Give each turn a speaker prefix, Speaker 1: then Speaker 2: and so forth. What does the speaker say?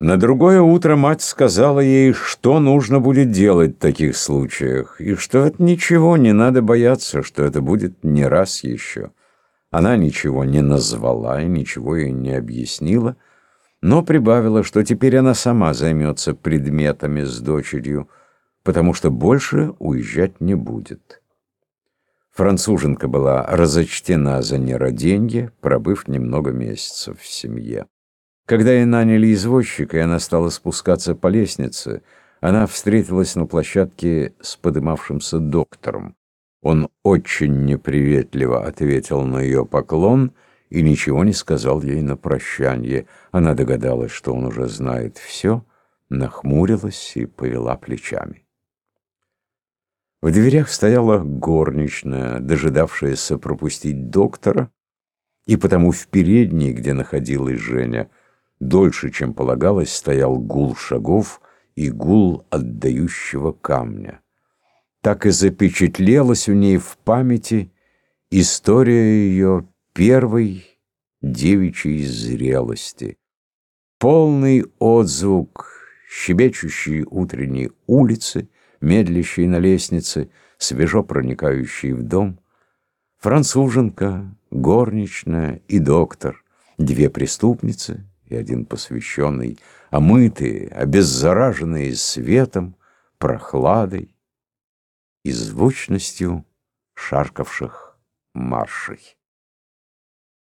Speaker 1: На другое утро мать сказала ей, что нужно будет делать в таких случаях, и что от ничего не надо бояться, что это будет не раз еще. Она ничего не назвала и ничего ей не объяснила, но прибавила, что теперь она сама займется предметами с дочерью, потому что больше уезжать не будет. Француженка была разочтена за нераденье, пробыв немного месяцев в семье. Когда ей наняли извозчика, и она стала спускаться по лестнице, она встретилась на площадке с подымавшимся доктором. Он очень неприветливо ответил на ее поклон и ничего не сказал ей на прощанье. Она догадалась, что он уже знает все, нахмурилась и повела плечами. В дверях стояла горничная, дожидавшаяся пропустить доктора, и потому в передней, где находилась Женя, Дольше, чем полагалось, стоял гул шагов и гул отдающего камня. Так и запечатлелась у ней в памяти история ее первой девичьей зрелости. Полный отзвук щебечущей утренней улицы, медлящей на лестнице, свежо проникающей в дом, француженка, горничная и доктор, две преступницы — и один посвященный, омытые, обеззараженные светом, прохладой и звучностью шаркавших маршей.